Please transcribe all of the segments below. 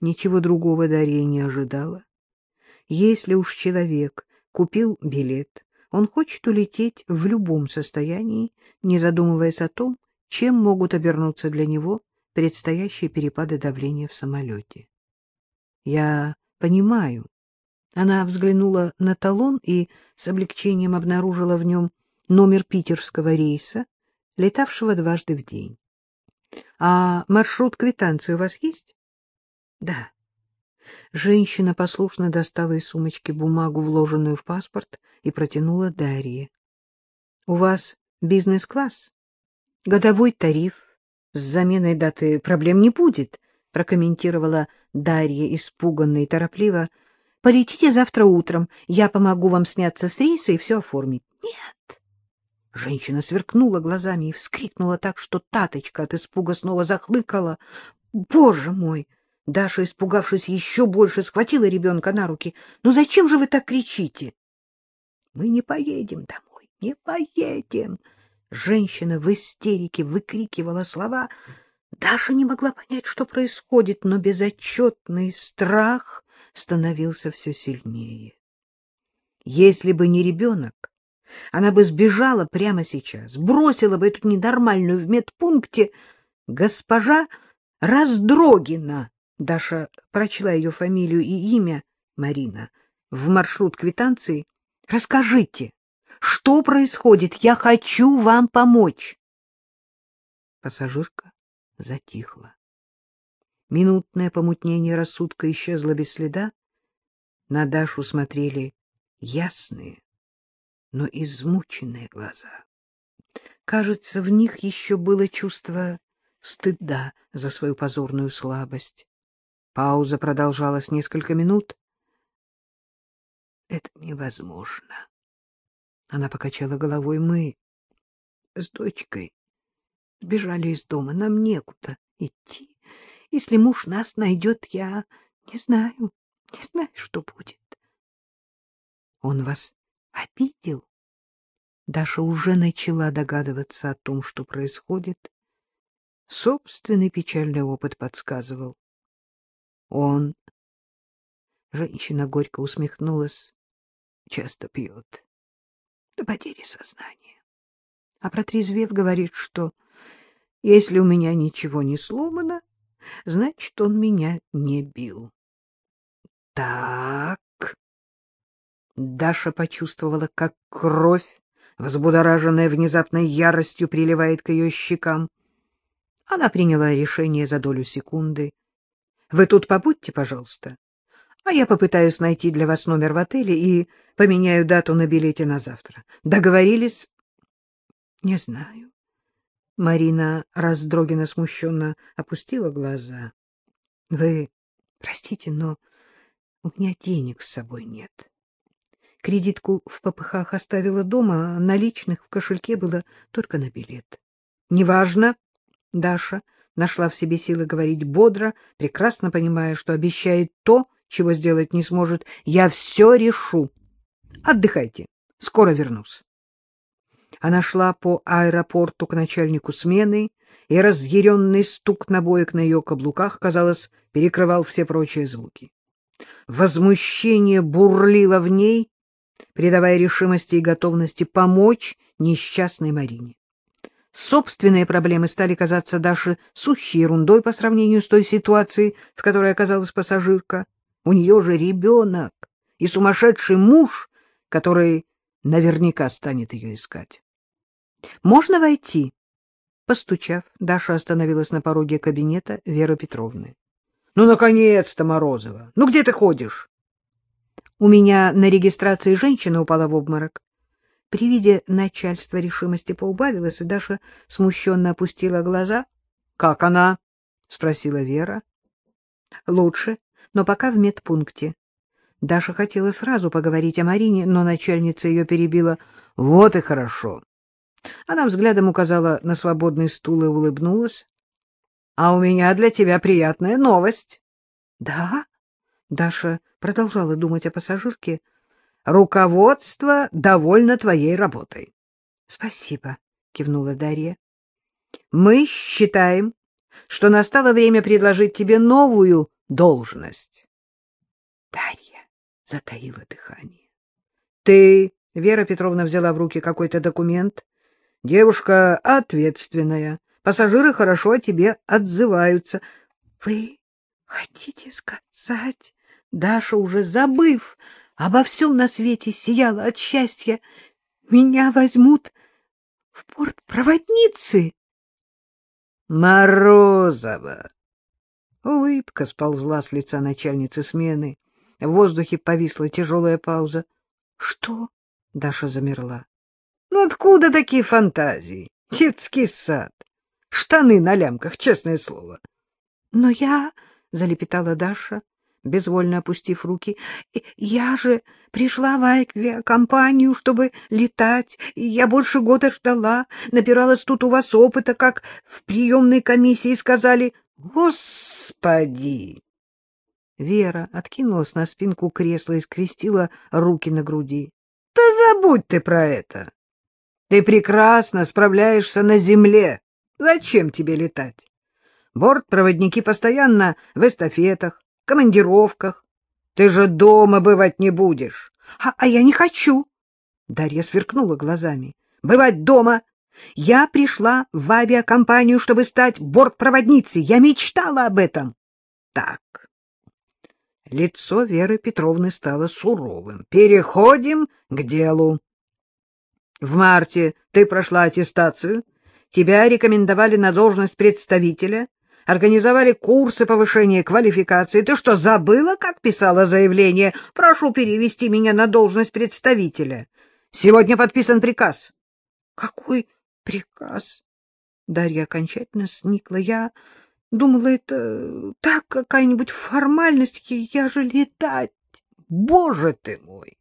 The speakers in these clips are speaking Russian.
Ничего другого Дарья не ожидала. Если уж человек купил билет, он хочет улететь в любом состоянии, не задумываясь о том, чем могут обернуться для него предстоящие перепады давления в самолете. Я понимаю. Она взглянула на талон и с облегчением обнаружила в нем номер питерского рейса, летавшего дважды в день. — А маршрут квитанции у вас есть? — Да. Женщина послушно достала из сумочки бумагу, вложенную в паспорт, и протянула Дарье. — У вас бизнес-класс? Годовой тариф. С заменой даты проблем не будет, — прокомментировала Дарья испуганно и торопливо. — Полетите завтра утром. Я помогу вам сняться с рейса и все оформить. — Нет. Женщина сверкнула глазами и вскрикнула так, что Таточка от испуга снова захлыкала. — Боже мой! Даша, испугавшись еще больше, схватила ребенка на руки. — Ну зачем же вы так кричите? — Мы не поедем домой, не поедем! Женщина в истерике выкрикивала слова. Даша не могла понять, что происходит, но безотчетный страх становился все сильнее. Если бы не ребенок, она бы сбежала прямо сейчас, бросила бы эту ненормальную в медпункте госпожа Раздрогина. Даша прочла ее фамилию и имя, Марина, в маршрут квитанции. Расскажите, что происходит? Я хочу вам помочь. Пассажирка затихла. Минутное помутнение рассудка исчезло без следа. На Дашу смотрели ясные, но измученные глаза. Кажется, в них еще было чувство стыда за свою позорную слабость. Пауза продолжалась несколько минут. — Это невозможно. Она покачала головой. — Мы с дочкой сбежали из дома. Нам некуда идти. Если муж нас найдет, я не знаю, не знаю, что будет. — Он вас обидел? Даша уже начала догадываться о том, что происходит. Собственный печальный опыт подсказывал. Он... Женщина горько усмехнулась. Часто пьет. До потери сознания. А протрезвев говорит, что если у меня ничего не сломано, значит, он меня не бил. Так. Даша почувствовала, как кровь, взбудораженная внезапной яростью, приливает к ее щекам. Она приняла решение за долю секунды. Вы тут побудьте, пожалуйста, а я попытаюсь найти для вас номер в отеле и поменяю дату на билете на завтра. Договорились? — Не знаю. Марина раздрогина смущенно опустила глаза. — Вы простите, но у меня денег с собой нет. Кредитку в попыхах оставила дома, а наличных в кошельке было только на билет. — Неважно, Даша нашла в себе силы говорить бодро, прекрасно понимая, что обещает то, чего сделать не сможет. Я все решу. Отдыхайте. Скоро вернусь. Она шла по аэропорту к начальнику смены, и разъяренный стук набоек на ее каблуках, казалось, перекрывал все прочие звуки. Возмущение бурлило в ней, придавая решимости и готовности помочь несчастной Марине. Собственные проблемы стали казаться Даше сущей ерундой по сравнению с той ситуацией, в которой оказалась пассажирка. У нее же ребенок и сумасшедший муж, который наверняка станет ее искать. «Можно войти?» Постучав, Даша остановилась на пороге кабинета Веры Петровны. «Ну, наконец-то, Морозова! Ну, где ты ходишь?» «У меня на регистрации женщина упала в обморок. При виде начальства решимости поубавилась, и Даша смущенно опустила глаза. — Как она? — спросила Вера. — Лучше, но пока в медпункте. Даша хотела сразу поговорить о Марине, но начальница ее перебила. — Вот и хорошо. Она взглядом указала на свободный стул и улыбнулась. — А у меня для тебя приятная новость. — Да? Даша продолжала думать о пассажирке. — Руководство довольно твоей работой. — Спасибо, — кивнула Дарья. — Мы считаем, что настало время предложить тебе новую должность. Дарья затаила дыхание. — Ты, Вера Петровна взяла в руки какой-то документ. Девушка ответственная. Пассажиры хорошо о тебе отзываются. — Вы хотите сказать, Даша, уже забыв обо всем на свете, сияла от счастья, меня возьмут в порт проводницы? Морозова! Улыбка сползла с лица начальницы смены. В воздухе повисла тяжелая пауза. — Что? — Даша замерла. — Ну откуда такие фантазии? Детский сад. Штаны на лямках, честное слово. — Но я... — залепетала Даша, безвольно опустив руки. — Я же пришла в авиакомпанию, чтобы летать. Я больше года ждала. Набиралась тут у вас опыта, как в приемной комиссии сказали. Господи! Вера откинулась на спинку кресла и скрестила руки на груди. — Да забудь ты про это! Ты прекрасно справляешься на земле. Зачем тебе летать? Бортпроводники постоянно в эстафетах, командировках. Ты же дома бывать не будешь. А, а я не хочу. Дарья сверкнула глазами. Бывать дома я пришла в авиакомпанию, чтобы стать бортпроводницей. Я мечтала об этом. Так. Лицо Веры Петровны стало суровым. Переходим к делу. В марте ты прошла аттестацию. Тебя рекомендовали на должность представителя. Организовали курсы повышения квалификации. Ты что, забыла, как писала заявление? Прошу перевести меня на должность представителя. Сегодня подписан приказ. Какой приказ. Дарья окончательно сникла. Я думала, это так, какая-нибудь формальность. Я же летать. Боже ты мой!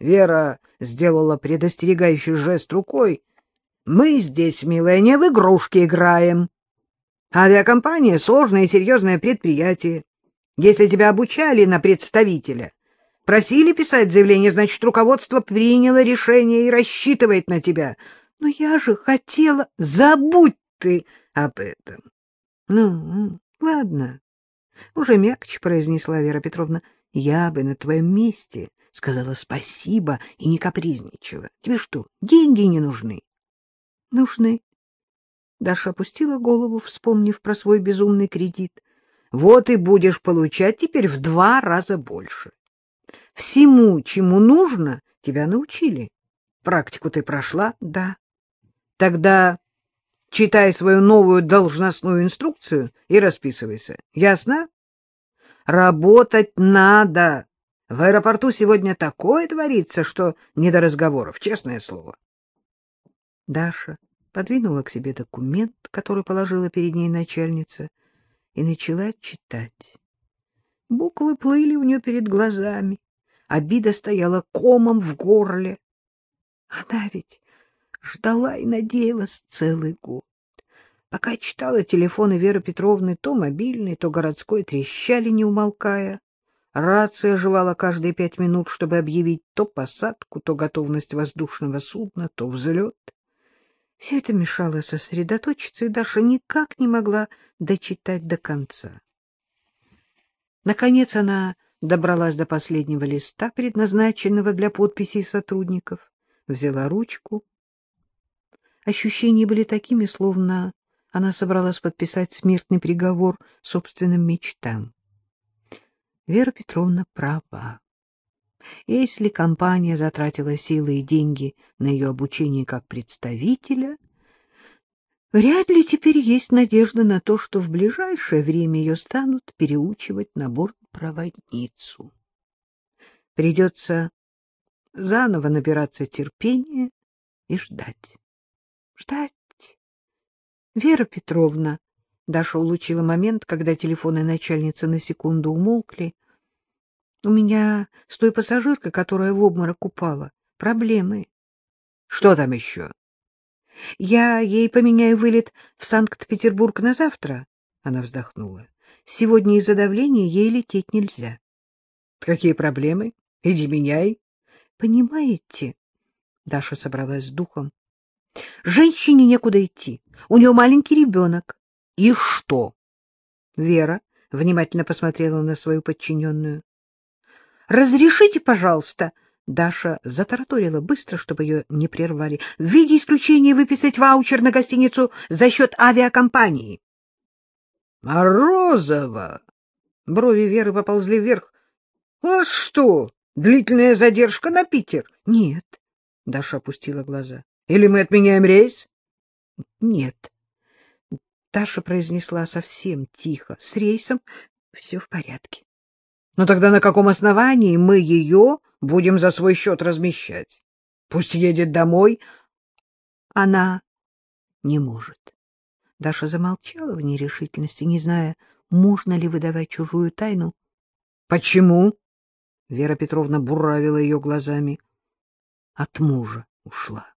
Вера сделала предостерегающий жест рукой. Мы здесь, милая, не в игрушки играем. Авиакомпания — сложное и серьезное предприятие. Если тебя обучали на представителя, просили писать заявление, значит, руководство приняло решение и рассчитывает на тебя — но я же хотела... Забудь ты об этом. Ну, ладно. Уже мягче произнесла Вера Петровна. Я бы на твоем месте сказала спасибо и не капризничала. Тебе что, деньги не нужны? Нужны. Даша опустила голову, вспомнив про свой безумный кредит. Вот и будешь получать теперь в два раза больше. Всему, чему нужно, тебя научили. Практику ты прошла? Да. Тогда читай свою новую должностную инструкцию и расписывайся. Ясно? Работать надо. В аэропорту сегодня такое творится, что не до разговоров, честное слово. Даша подвинула к себе документ, который положила перед ней начальница, и начала читать. Буквы плыли у нее перед глазами, обида стояла комом в горле. Она ведь ждала и надеялась целый год. Пока читала телефоны Веры Петровны, то мобильный, то городской трещали, не умолкая. Рация жевала каждые пять минут, чтобы объявить то посадку, то готовность воздушного судна, то взлет. Все это мешало сосредоточиться, и Даша никак не могла дочитать до конца. Наконец она добралась до последнего листа, предназначенного для подписей сотрудников, взяла ручку Ощущения были такими, словно она собралась подписать смертный приговор собственным мечтам. Вера Петровна права. Если компания затратила силы и деньги на ее обучение как представителя, вряд ли теперь есть надежда на то, что в ближайшее время ее станут переучивать на борт проводницу. Придется заново набираться терпения и ждать. Ждать. Вера Петровна. Даша улучила момент, когда телефоны начальницы на секунду умолкли. У меня с той пассажиркой, которая в обморок упала, проблемы. Что там еще? Я ей поменяю вылет в Санкт-Петербург на завтра. Она вздохнула. Сегодня из-за давления ей лететь нельзя. Какие проблемы? Иди меняй. Понимаете? Даша собралась с духом. Женщине некуда идти. У нее маленький ребенок. И что? Вера внимательно посмотрела на свою подчиненную. — Разрешите, пожалуйста, Даша затараторила быстро, чтобы ее не прервали, в виде исключения выписать ваучер на гостиницу за счет авиакомпании. — Морозова! Брови Веры поползли вверх. — А что, длительная задержка на Питер? — Нет. Даша опустила глаза. — Или мы отменяем рейс? — Нет. Даша произнесла совсем тихо. С рейсом все в порядке. — Ну тогда на каком основании мы ее будем за свой счет размещать? Пусть едет домой. Она не может. Даша замолчала в нерешительности, не зная, можно ли выдавать чужую тайну. — Почему? — Вера Петровна буравила ее глазами. — От мужа ушла.